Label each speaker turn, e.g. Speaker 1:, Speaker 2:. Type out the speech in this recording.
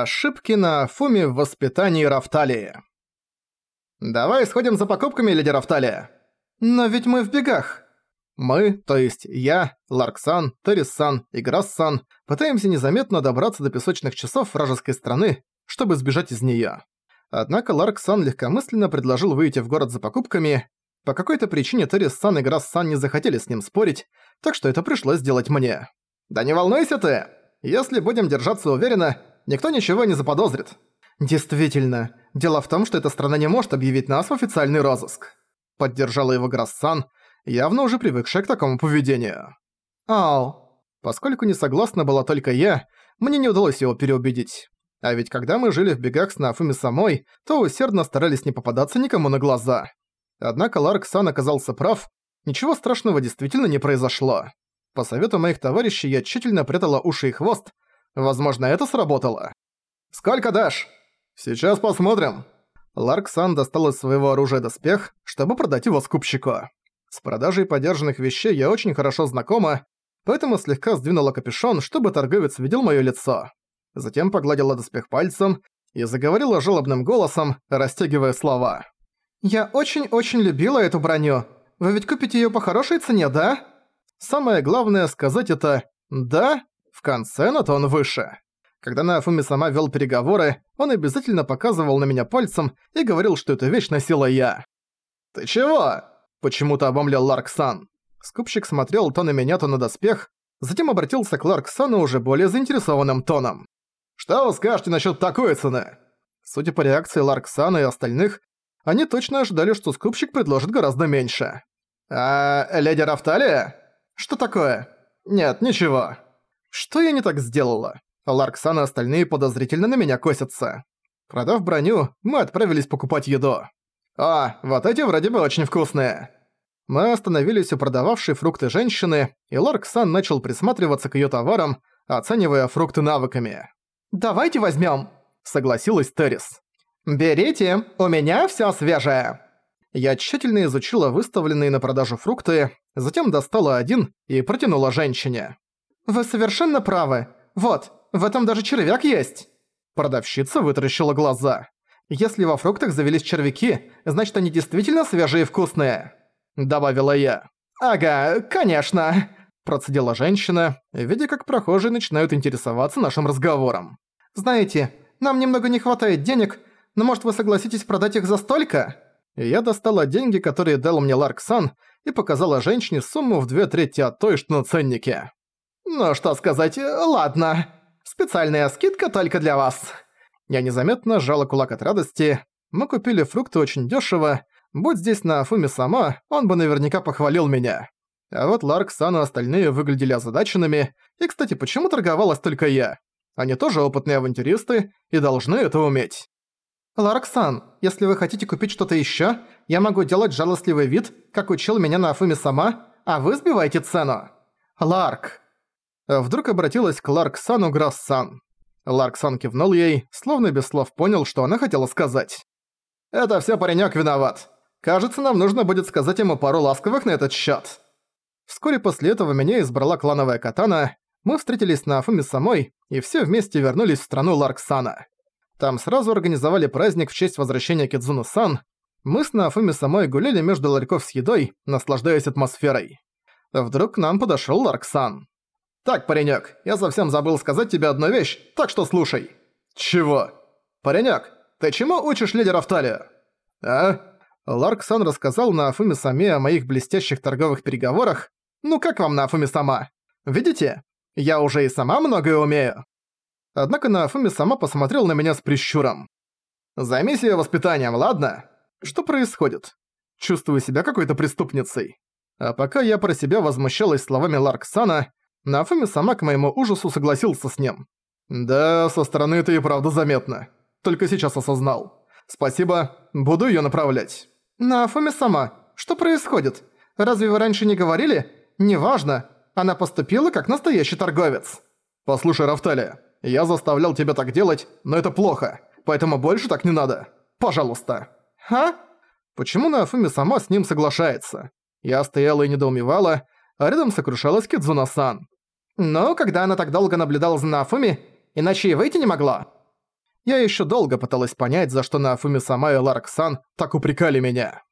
Speaker 1: Ошибки на Фуме в воспитании Рафталии. «Давай сходим за покупками, леди Рафталия!» «Но ведь мы в бегах!» Мы, то есть я, Ларксан, Терриссан и Грассан, пытаемся незаметно добраться до песочных часов вражеской страны, чтобы сбежать из неё. Однако Ларксан легкомысленно предложил выйти в город за покупками. По какой-то причине Терриссан и Грассан не захотели с ним спорить, так что это пришлось сделать мне. «Да не волнуйся ты! Если будем держаться уверенно, никто ничего не заподозрит. Действительно, дело в том, что эта страна не может объявить нас в официальный розыск. Поддержала его Грассан, явно уже привыкшая к такому поведению. Ау. Поскольку не согласна была только я, мне не удалось его переубедить. А ведь когда мы жили в бегах с Нафуми самой, то усердно старались не попадаться никому на глаза. Однако Ларк Сан оказался прав, ничего страшного действительно не произошло. По совету моих товарищей я тщательно прятала уши и хвост, Возможно, это сработало. «Сколько дашь?» «Сейчас посмотрим». Ларксан достал из своего оружия доспех, чтобы продать его скупщику. С продажей подержанных вещей я очень хорошо знакома, поэтому слегка сдвинула капюшон, чтобы торговец видел моё лицо. Затем погладила доспех пальцем и заговорила жалобным голосом, растягивая слова. «Я очень-очень любила эту броню. Вы ведь купите её по хорошей цене, да?» Самое главное сказать это «да» В конце на тон выше. Когда Нафуми сама вел переговоры, он обязательно показывал на меня пальцем и говорил, что эту вещь носила я. «Ты чего?» – почему-то обомлел Ларксан. Скупщик смотрел то на меня, то на доспех, затем обратился к Ларксану уже более заинтересованным тоном. «Что вы скажете насчет такой цены?» Судя по реакции Ларксана и остальных, они точно ожидали, что скупщик предложит гораздо меньше. «А, леди Рафталия? Что такое?» «Нет, ничего». Что я не так сделала? Ларксан и остальные подозрительно на меня косятся. Продав броню, мы отправились покупать еду. А, вот эти вроде бы очень вкусные. Мы остановились у продававшей фрукты женщины, и Ларксан начал присматриваться к её товарам, оценивая фрукты навыками. «Давайте возьмём», — согласилась Террис. «Берите, у меня всё свежее». Я тщательно изучила выставленные на продажу фрукты, затем достала один и протянула женщине. «Вы совершенно правы. Вот, в этом даже червяк есть!» Продавщица вытаращила глаза. «Если во фруктах завелись червяки, значит они действительно свежие и вкусные!» Добавила я. «Ага, конечно!» Процедила женщина, видя, как прохожие начинают интересоваться нашим разговором. «Знаете, нам немного не хватает денег, но может вы согласитесь продать их за столько?» Я достала деньги, которые дал мне Ларксан, и показала женщине сумму в две трети от той, что на ценнике. «Ну что сказать, ладно. Специальная скидка только для вас». Я незаметно сжала кулак от радости. Мы купили фрукты очень дёшево. Будь здесь на Афуме сама, он бы наверняка похвалил меня. А вот Ларк, Сан и остальные выглядели озадаченными. И, кстати, почему торговалась только я? Они тоже опытные авантюристы и должны это уметь. «Ларксан, если вы хотите купить что-то ещё, я могу делать жалостливый вид, как учил меня на Афуме сама, а вы сбиваете цену». «Ларк, вдруг обратилась к Ларксану Грассан. Ларксан кивнул ей, словно без слов понял, что она хотела сказать. «Это всё паренёк виноват. Кажется, нам нужно будет сказать ему пару ласковых на этот счёт». Вскоре после этого меня избрала клановая катана, мы встретились на Афуме самой и все вместе вернулись в страну Ларксана. Там сразу организовали праздник в честь возвращения Кидзуна-сан. Мы с Нафуми самой гуляли между ларьков с едой, наслаждаясь атмосферой. Вдруг к нам подошёл Ларксан. «Так, паренек, я совсем забыл сказать тебе одну вещь, так что слушай». «Чего?» «Паренек, ты чему учишь лидера в талию?» «А?» Ларк-сан рассказал на Афуме Саме о моих блестящих торговых переговорах. «Ну как вам на Афуме Сама? Видите? Я уже и сама многое умею». Однако на Афуме Сама посмотрел на меня с прищуром. «Займись её воспитанием, ладно? Что происходит? Чувствую себя какой-то преступницей». А пока я про себя возмущалась словами Ларксана, Нафуми сама к моему ужасу согласился с ним. «Да, со стороны это и правда заметно. Только сейчас осознал. Спасибо, буду её направлять». «Нафуми сама, что происходит? Разве вы раньше не говорили? Неважно. Она поступила как настоящий торговец». «Послушай, Рафталия, я заставлял тебя так делать, но это плохо, поэтому больше так не надо. Пожалуйста». «А?» Почему Нафуми сама с ним соглашается? Я стояла и недоумевала, а рядом сокрушалась Кидзуна-сан. Но когда она так долго наблюдала за Нафуми, иначе и выйти не могла. Я ещё долго пыталась понять, за что Нафуми сама и Ларксан так упрекали меня.